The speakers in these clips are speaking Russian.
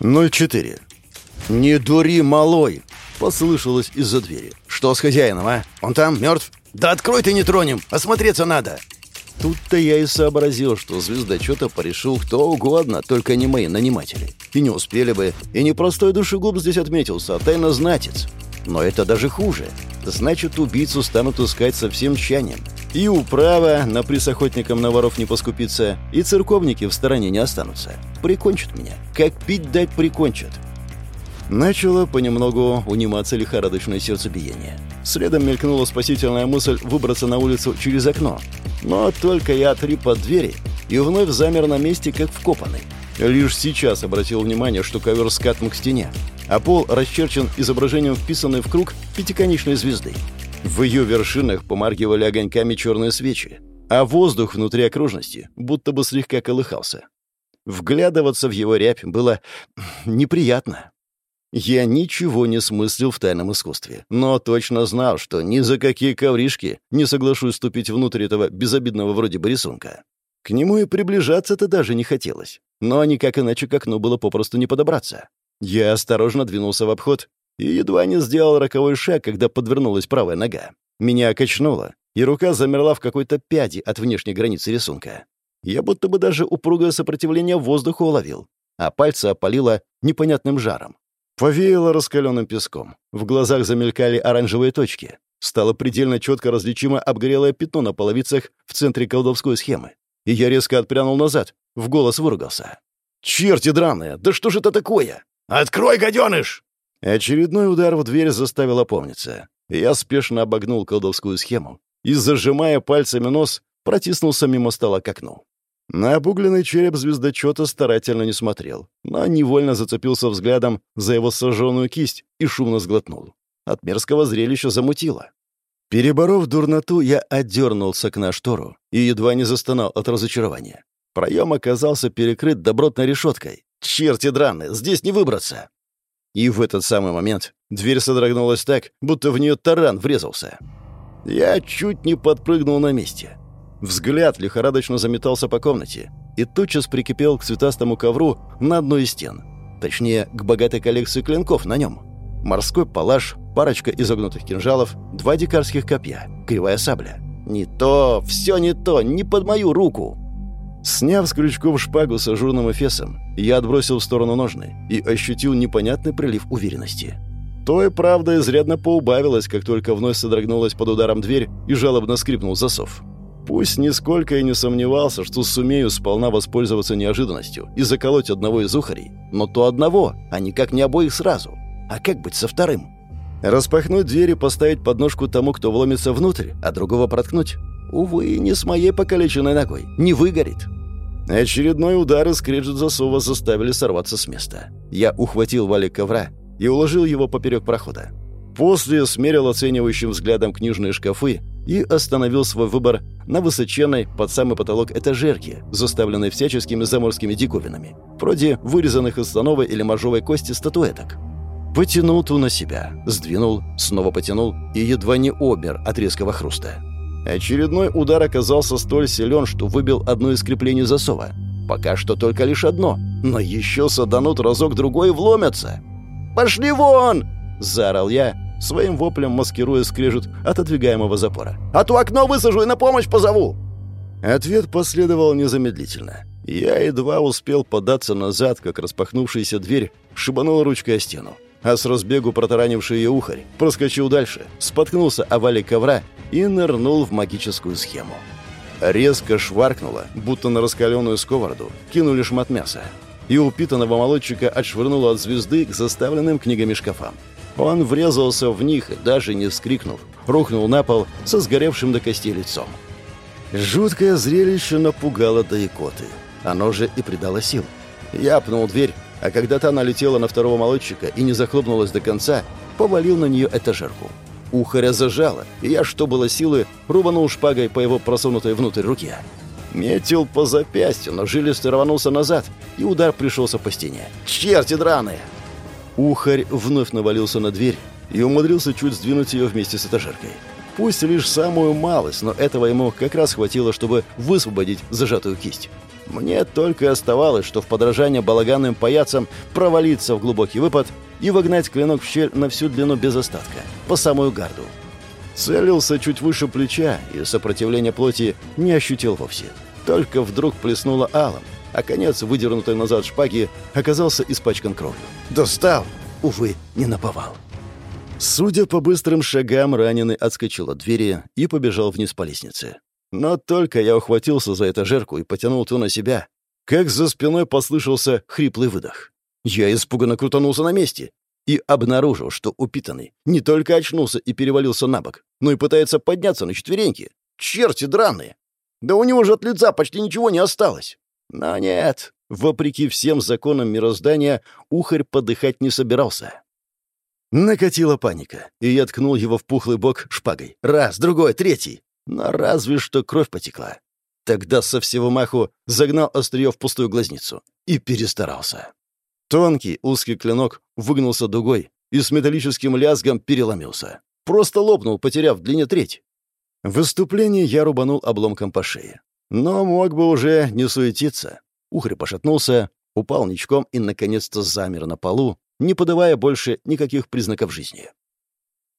04. «Не дури, малой!» — послышалось из-за двери. «Что с хозяином, а? Он там, мертв? Да открой ты, не тронем! Осмотреться надо!» Тут-то я и сообразил, что звездочета порешил кто угодно, только не мои наниматели. И не успели бы, и не простой душегуб здесь отметился, а тайнознатец. Но это даже хуже. Значит, убийцу станут искать со всем тщанием. И управа на приз на воров не поскупится, и церковники в стороне не останутся. Прикончат меня. Как пить дать прикончат. Начало понемногу униматься лихорадочное сердцебиение. Следом мелькнула спасительная мысль выбраться на улицу через окно. Но только я отрип от двери и вновь замер на месте, как вкопанный. Лишь сейчас обратил внимание, что ковер скатан к стене, а пол расчерчен изображением вписанной в круг пятиконечной звезды. В ее вершинах помаргивали огоньками черные свечи, а воздух внутри окружности будто бы слегка колыхался. Вглядываться в его рябь было неприятно. Я ничего не смыслил в тайном искусстве, но точно знал, что ни за какие ковришки не соглашусь ступить внутрь этого безобидного вроде бы рисунка. К нему и приближаться-то даже не хотелось, но никак иначе к окну было попросту не подобраться. Я осторожно двинулся в обход и едва не сделал роковой шаг, когда подвернулась правая нога. Меня качнуло, и рука замерла в какой-то пяди от внешней границы рисунка. Я будто бы даже упругое сопротивление воздуха уловил, а пальцы опалило непонятным жаром. Повеяло раскаленным песком. В глазах замелькали оранжевые точки. Стало предельно четко различимо обгорелое пятно на половицах в центре колдовской схемы. И я резко отпрянул назад, в голос выругался. «Черти драные! Да что же это такое?» «Открой, гаденыш!» Очередной удар в дверь заставил опомниться. Я спешно обогнул колдовскую схему и, зажимая пальцами нос, протиснулся мимо стола к окну. На обугленный череп звездочета старательно не смотрел, но невольно зацепился взглядом за его сожженную кисть и шумно сглотнул. От мерзкого зрелища замутило. Переборов дурноту, я отдернул с окна и едва не застонал от разочарования. Проем оказался перекрыт добротной решеткой. Черти драные, здесь не выбраться! И в этот самый момент дверь содрогнулась так, будто в нее таран врезался. Я чуть не подпрыгнул на месте. Взгляд лихорадочно заметался по комнате и тотчас прикипел к цветастому ковру на одной из стен. Точнее, к богатой коллекции клинков на нем. Морской палаш, парочка изогнутых кинжалов, два дикарских копья, кривая сабля. Не то, все не то, не под мою руку. Сняв с крючков шпагу с ажурным эфесом, я отбросил в сторону ножны и ощутил непонятный прилив уверенности. То и правда изрядно поубавилось, как только вновь содрогнулась под ударом дверь и жалобно скрипнул засов. Пусть нисколько и не сомневался, что сумею сполна воспользоваться неожиданностью и заколоть одного из ухарей, но то одного, а никак не обоих сразу. А как быть со вторым? Распахнуть дверь и поставить подножку тому, кто вломится внутрь, а другого проткнуть? Увы, не с моей покалеченной ногой. Не выгорит. Очередной удар и скрежет засова заставили сорваться с места. Я ухватил валик ковра и уложил его поперек прохода. После смерил оценивающим взглядом книжные шкафы и остановил свой выбор на высоченной под самый потолок этажерке, заставленной всяческими заморскими диковинами, вроде вырезанных из слоновой или моржовой кости статуэток. Потянул ту на себя, сдвинул, снова потянул и едва не обер от резкого хруста. Очередной удар оказался столь силен, что выбил одно из креплений засова. Пока что только лишь одно, но еще саданут разок-другой и вломятся. «Пошли вон!» — заорал я, своим воплем маскируя скрежет отодвигаемого запора. «А то окно высажу и на помощь позову!» Ответ последовал незамедлительно. Я едва успел податься назад, как распахнувшаяся дверь шибанула ручкой о стену а с разбегу протаранивший ее ухарь проскочил дальше, споткнулся о вале ковра и нырнул в магическую схему. Резко шваркнуло, будто на раскаленную сковороду, кинули шмат мяса. И упитанного молодчика отшвырнуло от звезды к заставленным книгами шкафам. Он врезался в них даже не вскрикнув, рухнул на пол со сгоревшим до костей лицом. Жуткое зрелище напугало до икоты. Оно же и придало сил. Я пнул дверь, а когда та налетела на второго молодчика и не захлопнулась до конца, повалил на нее этажерку. Ухаря зажало, и я, что было силы, рубанул шпагой по его просунутой внутрь руке. Метил по запястью, но жилистый рванулся назад, и удар пришелся по стене. «Черти драные!» Ухарь вновь навалился на дверь и умудрился чуть сдвинуть ее вместе с этажеркой. Пусть лишь самую малость, но этого ему как раз хватило, чтобы высвободить зажатую кисть. Мне только оставалось, что в подражание балаганным паяцам провалиться в глубокий выпад и вогнать клинок в щель на всю длину без остатка, по самую гарду. Целился чуть выше плеча, и сопротивление плоти не ощутил вовсе. Только вдруг плеснуло алом, а конец, выдернутой назад шпаги, оказался испачкан кровью. «Достал!» Увы, не наповал. Судя по быстрым шагам, раненый отскочил от двери и побежал вниз по лестнице. Но только я ухватился за этажерку и потянул ту на себя, как за спиной послышался хриплый выдох. Я испуганно крутанулся на месте и обнаружил, что упитанный не только очнулся и перевалился на бок, но и пытается подняться на четвереньки. Черти драные! Да у него же от лица почти ничего не осталось. Но нет, вопреки всем законам мироздания, ухарь подыхать не собирался. Накатила паника, и я ткнул его в пухлый бок шпагой. Раз, другой, третий. Но разве что кровь потекла. Тогда со всего маху загнал острие в пустую глазницу и перестарался. Тонкий узкий клинок выгнулся дугой и с металлическим лязгом переломился. Просто лопнул, потеряв в длине треть. В выступлении я рубанул обломком по шее. Но мог бы уже не суетиться. Ухрь пошатнулся, упал ничком и, наконец-то, замер на полу, не подавая больше никаких признаков жизни.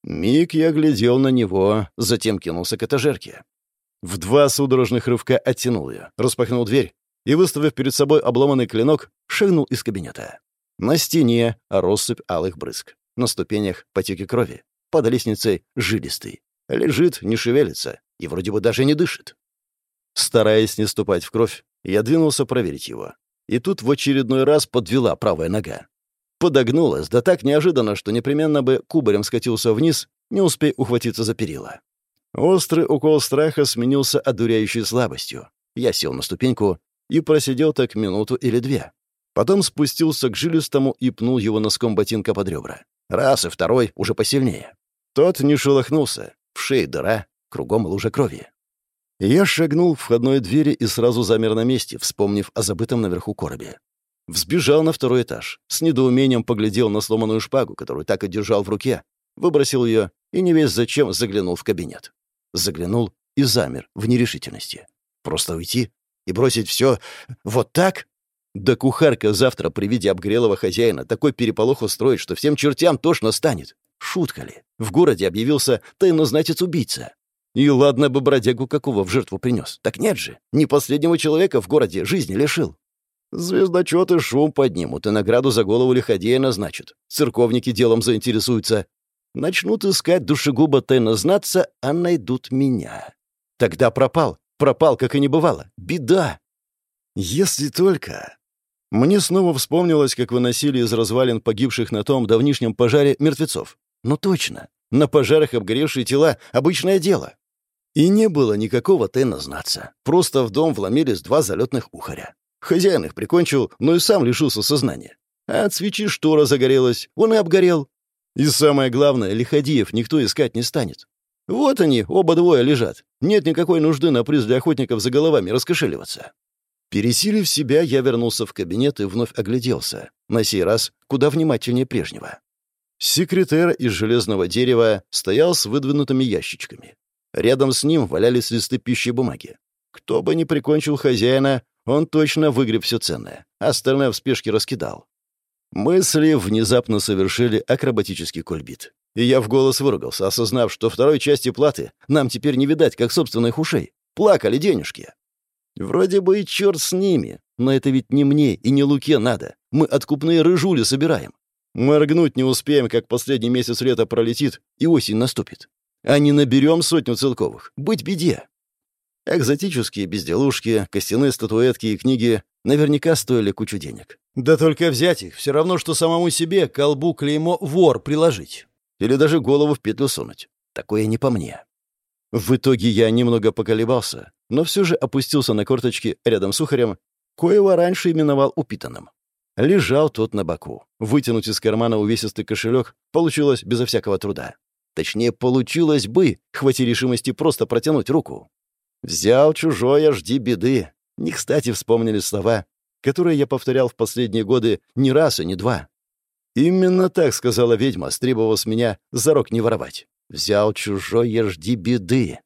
Миг я глядел на него, затем кинулся к этажерке. В два судорожных рывка оттянул ее, распахнул дверь и, выставив перед собой обломанный клинок, шагнул из кабинета. На стене россыпь алых брызг. На ступенях потеки крови. Под лестницей жилистый. Лежит, не шевелится и вроде бы даже не дышит. Стараясь не ступать в кровь, я двинулся проверить его. И тут в очередной раз подвела правая нога. Подогнулась, да так неожиданно, что непременно бы кубарем скатился вниз, не успей ухватиться за перила. Острый укол страха сменился одуряющей слабостью. Я сел на ступеньку и просидел так минуту или две. Потом спустился к жилистому и пнул его носком ботинка под ребра. Раз и второй уже посильнее. Тот не шелохнулся. В шее дыра, кругом лужа крови. Я шагнул в входной двери и сразу замер на месте, вспомнив о забытом наверху коробе. Взбежал на второй этаж, с недоумением поглядел на сломанную шпагу, которую так и держал в руке, выбросил ее и не весь зачем заглянул в кабинет. Заглянул и замер в нерешительности. Просто уйти и бросить все вот так? Да кухарка завтра при виде обгрелого хозяина такой переполох устроит, что всем чертям тошно станет. Шутка ли? В городе объявился тайнознатец-убийца. И ладно бы бродягу какого в жертву принес. Так нет же, не последнего человека в городе жизни лишил. Звездочеты шум поднимут и награду за голову лиходея назначат. Церковники делом заинтересуются. Начнут искать душегуба тайно знаться, а найдут меня. Тогда пропал. Пропал, как и не бывало. Беда. Если только... Мне снова вспомнилось, как выносили из развалин погибших на том давнишнем пожаре мертвецов. Ну точно. На пожарах обгоревшие тела — обычное дело. И не было никакого тайно знаться. Просто в дом вломились два залетных ухаря. Хозяин их прикончил, но и сам лишился сознания. А от свечи штора загорелась, он и обгорел. И самое главное, лиходеев никто искать не станет. Вот они, оба двое лежат. Нет никакой нужды на приз для охотников за головами раскошеливаться. Пересилив себя, я вернулся в кабинет и вновь огляделся. На сей раз куда внимательнее прежнего. Секретарь из железного дерева стоял с выдвинутыми ящичками. Рядом с ним валялись листы пищи и бумаги. Кто бы ни прикончил хозяина, он точно выгреб все ценное, остальное в спешке раскидал. Мысли внезапно совершили акробатический кульбит. И я в голос выругался, осознав, что второй части платы нам теперь не видать, как собственных ушей. Плакали денежки. Вроде бы и черт с ними, но это ведь не мне и не Луке надо. Мы откупные рыжули собираем. Моргнуть не успеем, как последний месяц лета пролетит, и осень наступит. А не наберем сотню целковых. Быть беде. Экзотические безделушки, костяные статуэтки и книги наверняка стоили кучу денег. Да только взять их все равно, что самому себе колбу клеймо «вор» приложить. Или даже голову в петлю сунуть. Такое не по мне. В итоге я немного поколебался, но все же опустился на корточки рядом с ухарем, коего раньше именовал упитанным. Лежал тот на боку. Вытянуть из кармана увесистый кошелек получилось безо всякого труда. Точнее, получилось бы, хвати решимости просто протянуть руку. «Взял чужое, жди беды». Не кстати вспомнили слова, которые я повторял в последние годы не раз и не два. Именно так сказала ведьма, стребовав с меня зарок не воровать. «Взял чужое, жди беды».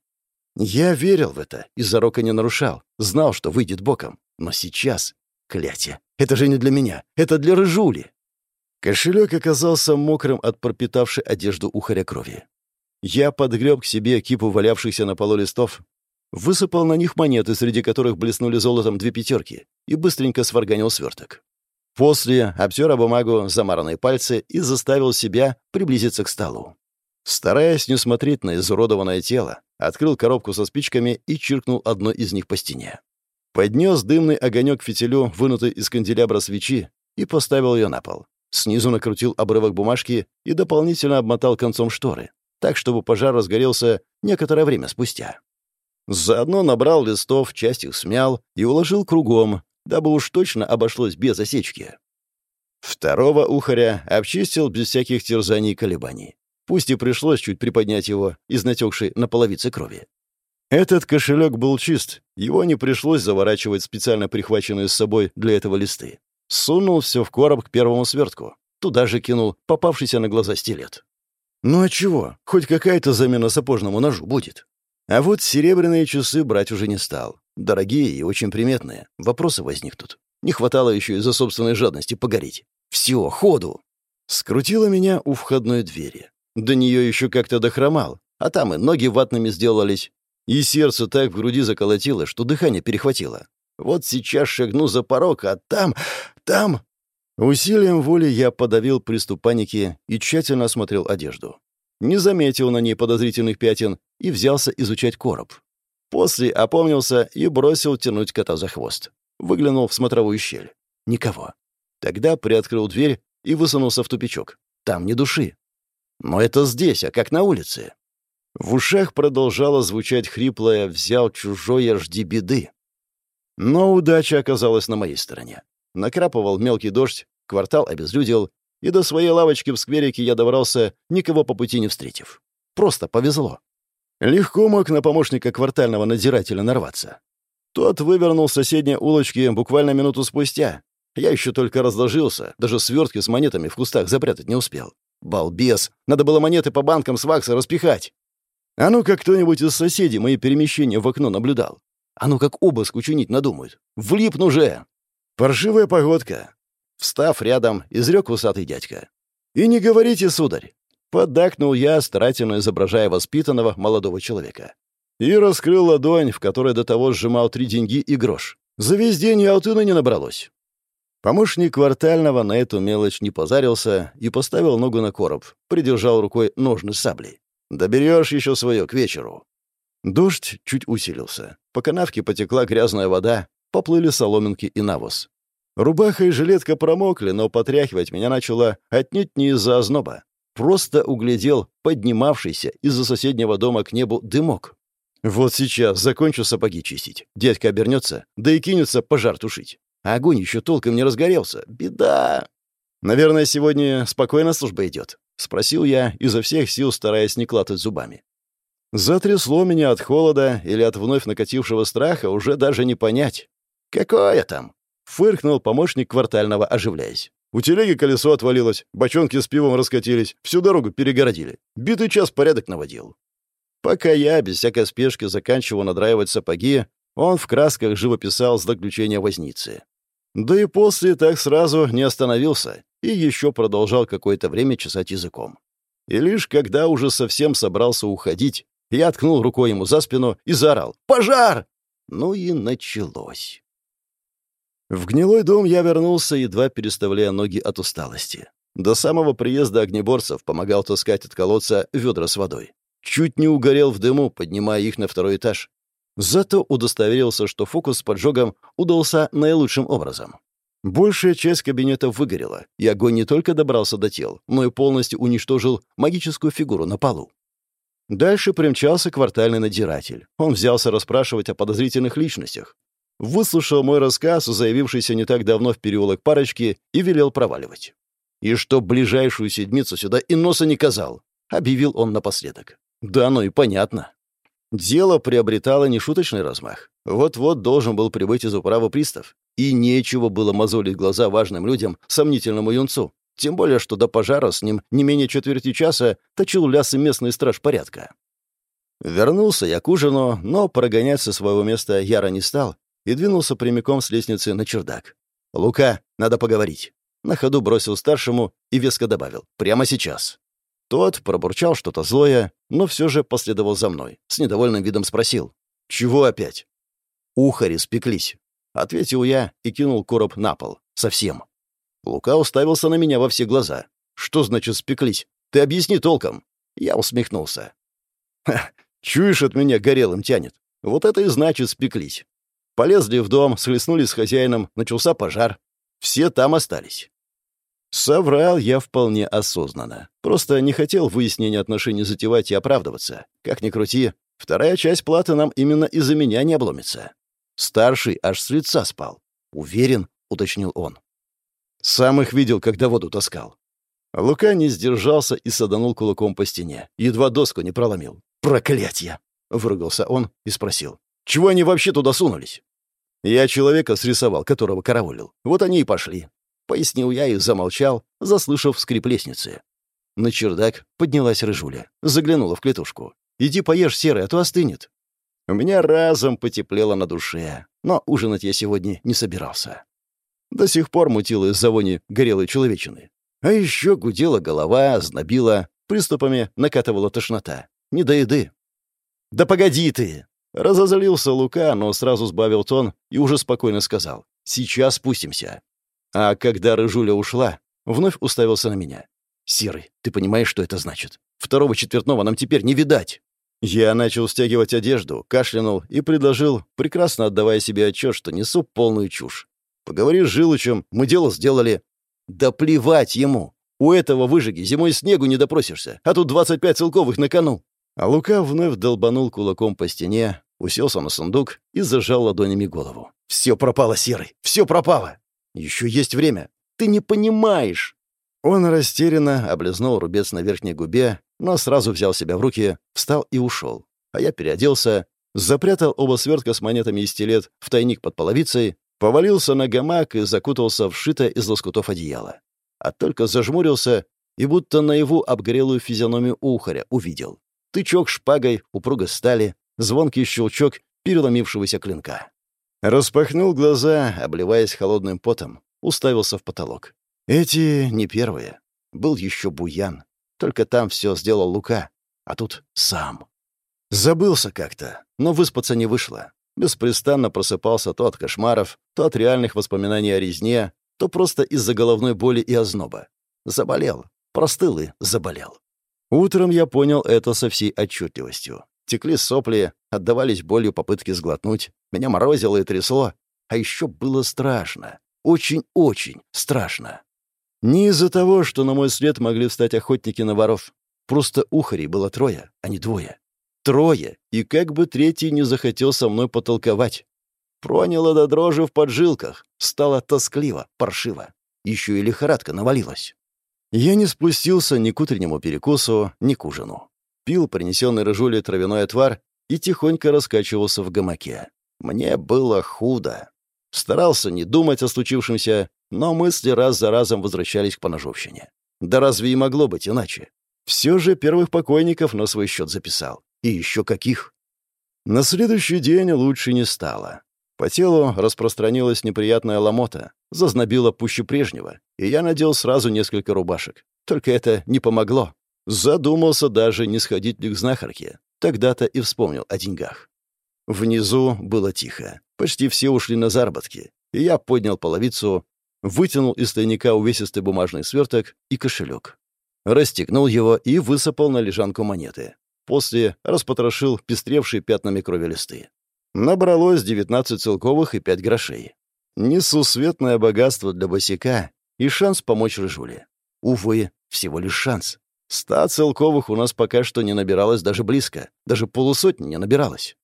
Я верил в это и зарока не нарушал, знал, что выйдет боком. Но сейчас... Клятие! Это же не для меня! Это для рыжули! Кошелек оказался мокрым от пропитавшей одежду ухаря крови. Я подгреб к себе кипу валявшихся на полу листов, высыпал на них монеты, среди которых блеснули золотом две пятерки, и быстренько сварганил сверток. После обтер бумагу замаранные пальцы и заставил себя приблизиться к столу. Стараясь не смотреть на изуродованное тело, открыл коробку со спичками и чиркнул одной из них по стене. Поднес дымный огонек фитилю, вынутый из канделябра свечи, и поставил ее на пол. Снизу накрутил обрывок бумажки и дополнительно обмотал концом шторы, так, чтобы пожар разгорелся некоторое время спустя. Заодно набрал листов, часть их смял и уложил кругом, дабы уж точно обошлось без осечки. Второго ухаря обчистил без всяких терзаний и колебаний. Пусть и пришлось чуть приподнять его из натекшей на половице крови. Этот кошелек был чист, его не пришлось заворачивать специально прихваченные с собой для этого листы. Сунул все в короб к первому свертку. Туда же кинул попавшийся на глаза стилет. Ну а чего? Хоть какая-то замена сапожному ножу будет. А вот серебряные часы брать уже не стал. Дорогие и очень приметные. Вопросы возникнут. Не хватало еще из-за собственной жадности погореть. Все, ходу. Скрутила меня у входной двери. До нее еще как-то дохромал, а там и ноги ватными сделались. И сердце так в груди заколотило, что дыхание перехватило. Вот сейчас шагну за порог, а там... там... Усилием воли я подавил приступ паники и тщательно осмотрел одежду. Не заметил на ней подозрительных пятен и взялся изучать короб. После опомнился и бросил тянуть кота за хвост. Выглянул в смотровую щель. Никого. Тогда приоткрыл дверь и высунулся в тупичок. Там ни души. Но это здесь, а как на улице. В ушах продолжало звучать хриплое «взял чужое, жди беды». Но удача оказалась на моей стороне. Накрапывал мелкий дождь, квартал обезлюдил, и до своей лавочки в скверике я добрался, никого по пути не встретив. Просто повезло. Легко мог на помощника квартального надзирателя нарваться. Тот вывернул с соседней улочки буквально минуту спустя. Я еще только разложился, даже свертки с монетами в кустах запрятать не успел. Балбес! Надо было монеты по банкам с вакса распихать. А ну как кто-нибудь из соседей мои перемещения в окно наблюдал. А ну как обыск учинить надумают. Влипну же! Паршивая погодка. Встав рядом, изрек усатый дядька. «И не говорите, сударь!» Поддакнул я, старательно изображая воспитанного молодого человека. И раскрыл ладонь, в которой до того сжимал три деньги и грош. За весь день и алтына не набралось. Помощник квартального на эту мелочь не позарился и поставил ногу на короб, придержал рукой ножны саблей. «Доберешь еще свое к вечеру». Дождь чуть усилился. По канавке потекла грязная вода, поплыли соломинки и навоз. Рубаха и жилетка промокли, но потряхивать меня начало отнюдь не из-за озноба. Просто углядел поднимавшийся из-за соседнего дома к небу дымок. Вот сейчас закончу сапоги чистить. Дядька обернется, да и кинется пожар тушить. А огонь еще толком не разгорелся. Беда! Наверное, сегодня спокойно служба идет. Спросил я, изо всех сил стараясь не клатать зубами. Затрясло меня от холода или от вновь накатившего страха уже даже не понять. Какое там? Фыркнул помощник квартального, оживляясь. У телеги колесо отвалилось, бочонки с пивом раскатились, всю дорогу перегородили. Битый час порядок наводил. Пока я, без всякой спешки, заканчивал надраивать сапоги, он в красках живописал заключение возницы. Да и после так сразу не остановился и еще продолжал какое-то время чесать языком. И лишь когда уже совсем собрался уходить, я ткнул рукой ему за спину и заорал «Пожар!» Ну и началось. В гнилой дом я вернулся, едва переставляя ноги от усталости. До самого приезда огнеборцев помогал таскать от колодца ведра с водой. Чуть не угорел в дыму, поднимая их на второй этаж. Зато удостоверился, что фокус с поджогом удался наилучшим образом. Большая часть кабинета выгорела, и огонь не только добрался до тел, но и полностью уничтожил магическую фигуру на полу. Дальше примчался квартальный надзиратель. Он взялся расспрашивать о подозрительных личностях. Выслушал мой рассказ, заявившийся не так давно в переулок парочки, и велел проваливать. «И что ближайшую седмицу сюда и носа не казал», — объявил он напоследок. «Да, ну и понятно». Дело приобретало нешуточный размах. Вот-вот должен был прибыть из управы пристав. И нечего было мозолить глаза важным людям, сомнительному юнцу. Тем более, что до пожара с ним не менее четверти часа точил лясы местный страж порядка. Вернулся я к ужину, но прогонять со своего места Яра не стал и двинулся прямиком с лестницы на чердак. «Лука, надо поговорить». На ходу бросил старшему и веско добавил. «Прямо сейчас». Тот пробурчал что-то злое, но все же последовал за мной. С недовольным видом спросил. «Чего опять?» «Ухари спеклись», — ответил я и кинул короб на пол. «Совсем». Лука уставился на меня во все глаза. «Что значит спеклись? Ты объясни толком». Я усмехнулся. «Ха, чуешь, от меня горелым тянет. Вот это и значит спеклись. Полезли в дом, схлестнулись с хозяином, начался пожар. Все там остались. Соврал я вполне осознанно. Просто не хотел выяснения отношений затевать и оправдываться. Как ни крути, вторая часть платы нам именно из-за меня не обломится. Старший аж с лица спал. «Уверен», — уточнил он. «Сам их видел, когда воду таскал». Лука не сдержался и саданул кулаком по стене. Едва доску не проломил. «Проклятье!» — выругался он и спросил. «Чего они вообще туда сунулись?» Я человека срисовал, которого караулил. Вот они и пошли. Пояснил я и замолчал, заслышав скрип лестницы. На чердак поднялась рыжуля. Заглянула в клетушку. «Иди поешь, серый, а то остынет». У меня разом потеплело на душе, но ужинать я сегодня не собирался. До сих пор мутило из-за вони горелой человечины. А еще гудела голова, знобила, приступами накатывала тошнота. Не до еды. «Да погоди ты!» Разозлился Лука, но сразу сбавил тон и уже спокойно сказал. «Сейчас спустимся». А когда Рыжуля ушла, вновь уставился на меня. «Серый, ты понимаешь, что это значит? Второго четвертного нам теперь не видать». Я начал стягивать одежду, кашлянул и предложил, прекрасно отдавая себе отчет, что несу полную чушь. «Поговори с Жилычем, мы дело сделали». «Да плевать ему! У этого выжиги зимой снегу не допросишься, а тут 25 целковых на кону». А Лука вновь долбанул кулаком по стене, уселся на сундук и зажал ладонями голову. «Все пропало, Серый, все пропало! Еще есть время! Ты не понимаешь!» Он растерянно облизнул рубец на верхней губе, но сразу взял себя в руки, встал и ушел. А я переоделся, запрятал оба свертка с монетами и стилет в тайник под половицей, повалился на гамак и закутался в шитое из лоскутов одеяло. А только зажмурился и будто наяву обгорелую физиономию ухаря увидел. Тычок шпагой, упруго стали, звонкий щелчок переломившегося клинка. Распахнул глаза, обливаясь холодным потом, уставился в потолок. Эти не первые. Был еще Буян. Только там все сделал Лука, а тут сам. Забылся как-то, но выспаться не вышло. Беспрестанно просыпался то от кошмаров, то от реальных воспоминаний о резне, то просто из-за головной боли и озноба. Заболел, простыл и заболел. Утром я понял это со всей отчетливостью. Текли сопли, отдавались болью попытки сглотнуть. Меня морозило и трясло. А еще было страшно. Очень-очень страшно. Не из-за того, что на мой след могли встать охотники на воров. Просто ухарей было трое, а не двое. Трое, и как бы третий не захотел со мной потолковать. Проняло до дрожи в поджилках. Стало тоскливо, паршиво. Еще и лихорадка навалилась. Я не спустился ни к утреннему перекусу, ни к ужину. Пил принесенный рыжулей травяной отвар и тихонько раскачивался в гамаке. Мне было худо. Старался не думать о случившемся, но мысли раз за разом возвращались к поножовщине. Да разве и могло быть иначе? Все же первых покойников на свой счет записал. И еще каких. На следующий день лучше не стало. По телу распространилась неприятная ломота, зазнобила пуще прежнего, и я надел сразу несколько рубашек. Только это не помогло. Задумался даже, не сходить ли к знахарке. Тогда-то и вспомнил о деньгах. Внизу было тихо. Почти все ушли на заработки. И я поднял половицу, вытянул из тайника увесистый бумажный сверток и кошелек. Расстегнул его и высыпал на лежанку монеты. После распотрошил пестревшие пятнами крови листы. Набралось 19 целковых и 5 грошей. Несусветное богатство для босика и шанс помочь Рыжуле. Увы, всего лишь шанс. Ста целковых у нас пока что не набиралось даже близко. Даже полусотни не набиралось.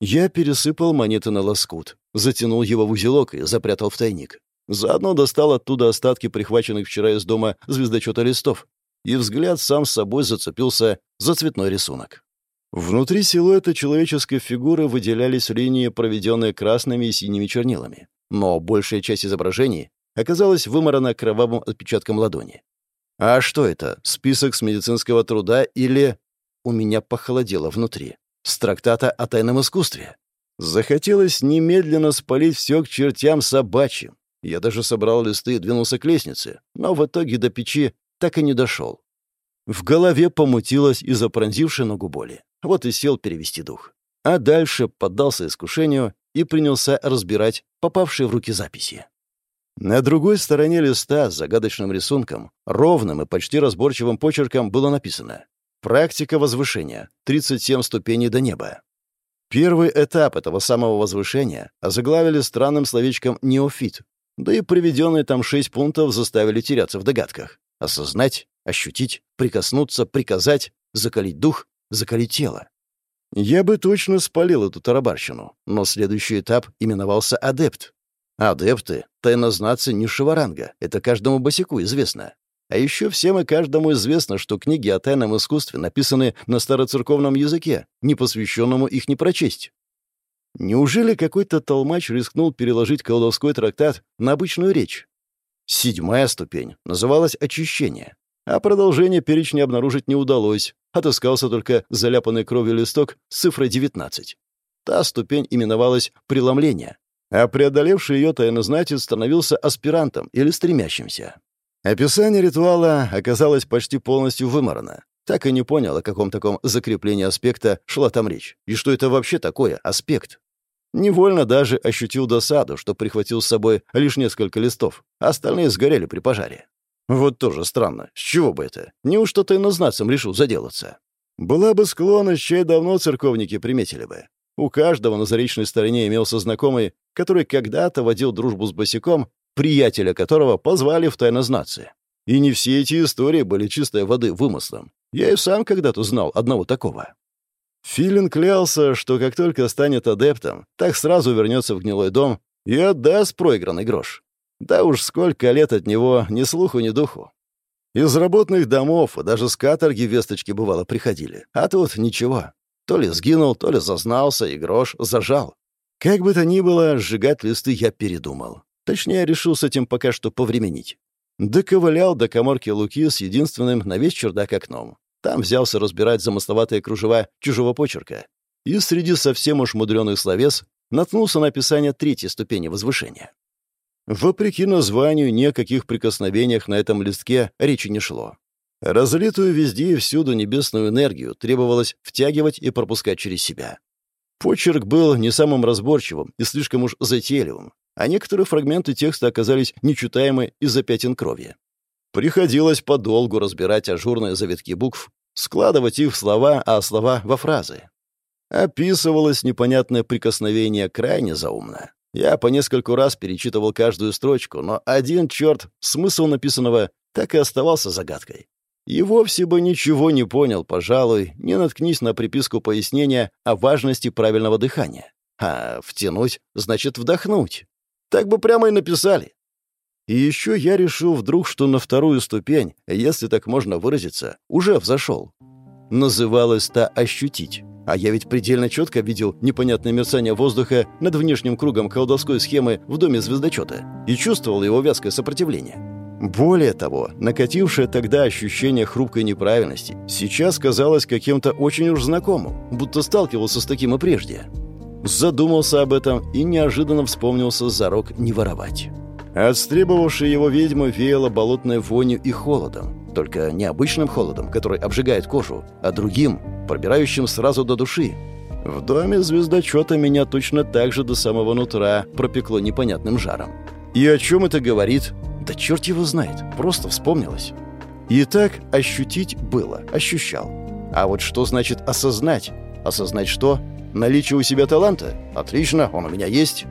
Я пересыпал монеты на лоскут, затянул его в узелок и запрятал в тайник. Заодно достал оттуда остатки прихваченных вчера из дома звездочета листов. И взгляд сам с собой зацепился за цветной рисунок. Внутри силуэта человеческой фигуры выделялись линии, проведенные красными и синими чернилами. Но большая часть изображений оказалась вымарана кровавым отпечатком ладони. А что это? Список с медицинского труда или... У меня похолодело внутри. С трактата о тайном искусстве. Захотелось немедленно спалить все к чертям собачьим. Я даже собрал листы и двинулся к лестнице, но в итоге до печи так и не дошел. В голове помутилось из-за пронзившей ногу боли. Вот и сел перевести дух. А дальше поддался искушению и принялся разбирать попавшие в руки записи. На другой стороне листа с загадочным рисунком, ровным и почти разборчивым почерком было написано «Практика возвышения. 37 ступеней до неба». Первый этап этого самого возвышения озаглавили странным словечком «неофит», да и приведенные там шесть пунктов заставили теряться в догадках. Осознать, ощутить, прикоснуться, приказать, закалить дух, закалить тело. Я бы точно спалил эту тарабарщину, но следующий этап именовался «адепт». Адепты — тайнознатцы низшего ранга, это каждому босику известно. А еще всем и каждому известно, что книги о тайном искусстве написаны на староцерковном языке, непосвященному их не прочесть. Неужели какой-то толмач рискнул переложить колдовской трактат на обычную речь? Седьмая ступень называлась «очищение», а продолжение перечня обнаружить не удалось, отыскался только заляпанный кровью листок с цифрой 19. Та ступень именовалась «преломление», а преодолевший ее тайнознатец становился аспирантом или стремящимся. Описание ритуала оказалось почти полностью выморано. Так и не понял, о каком таком закреплении аспекта шла там речь, и что это вообще такое аспект. Невольно даже ощутил досаду, что прихватил с собой лишь несколько листов, а остальные сгорели при пожаре. Вот тоже странно. С чего бы это? Неужто ты назнацем решил заделаться? Была бы склонность, чай давно церковники приметили бы. У каждого на заречной стороне имелся знакомый, который когда-то водил дружбу с босиком, приятеля которого позвали в тайнознаться. И не все эти истории были чистой воды вымыслом. Я и сам когда-то знал одного такого. Филин клялся, что как только станет адептом, так сразу вернется в гнилой дом и отдаст проигранный грош. Да уж сколько лет от него ни слуху, ни духу. Из работных домов даже с каторги весточки бывало приходили. А тут ничего. То ли сгинул, то ли зазнался, и грош зажал. Как бы то ни было, сжигать листы я передумал. Точнее, решил с этим пока что повременить. Доковылял до коморки Луки с единственным на весь чердак окном. Там взялся разбирать замысловатые кружева чужого почерка. И среди совсем уж мудреных словес наткнулся на описание третьей ступени возвышения. Вопреки названию, ни о каких прикосновениях на этом листке речи не шло. Разлитую везде и всюду небесную энергию требовалось втягивать и пропускать через себя. Почерк был не самым разборчивым и слишком уж затейливым, а некоторые фрагменты текста оказались нечитаемы из-за пятен крови. Приходилось подолгу разбирать ажурные завитки букв, складывать их в слова, а слова — во фразы. Описывалось непонятное прикосновение крайне заумно. Я по нескольку раз перечитывал каждую строчку, но один черт, смысл написанного так и оставался загадкой. И вовсе бы ничего не понял, пожалуй, не наткнись на приписку пояснения о важности правильного дыхания. А втянуть значит вдохнуть. Так бы прямо и написали. И еще я решил вдруг, что на вторую ступень, если так можно выразиться, уже взошел. Называлось та «ощутить». А я ведь предельно четко видел непонятное мерцание воздуха над внешним кругом колдовской схемы в доме звездочета и чувствовал его вязкое сопротивление. Более того, накатившее тогда ощущение хрупкой неправильности сейчас казалось каким-то очень уж знакомым, будто сталкивался с таким и прежде. Задумался об этом и неожиданно вспомнился зарок не воровать. Отстребовавшая его ведьма веяла болотной вонью и холодом. Только не обычным холодом, который обжигает кожу, а другим, пробирающим сразу до души. В доме звездочета меня точно так же до самого нутра пропекло непонятным жаром. И о чем это говорит? Да черт его знает, просто вспомнилось. И так ощутить было, ощущал. А вот что значит осознать? Осознать что? Наличие у себя таланта? Отлично, он у меня есть.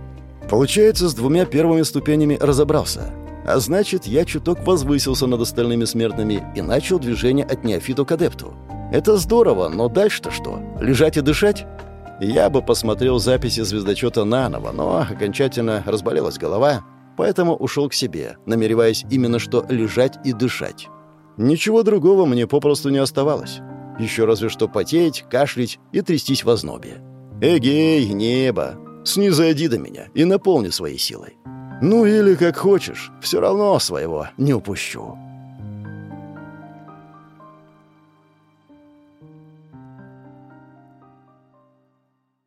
Получается, с двумя первыми ступенями разобрался. А значит, я чуток возвысился над остальными смертными и начал движение от неофиту к адепту. Это здорово, но дальше-то что? Лежать и дышать? Я бы посмотрел записи звездочета наново, но окончательно разболелась голова, поэтому ушел к себе, намереваясь именно что лежать и дышать. Ничего другого мне попросту не оставалось. Еще разве что потеть, кашлять и трястись в ознобе. «Эгей, небо! Снизойди до меня и наполни своей силой. Ну или как хочешь, все равно своего не упущу».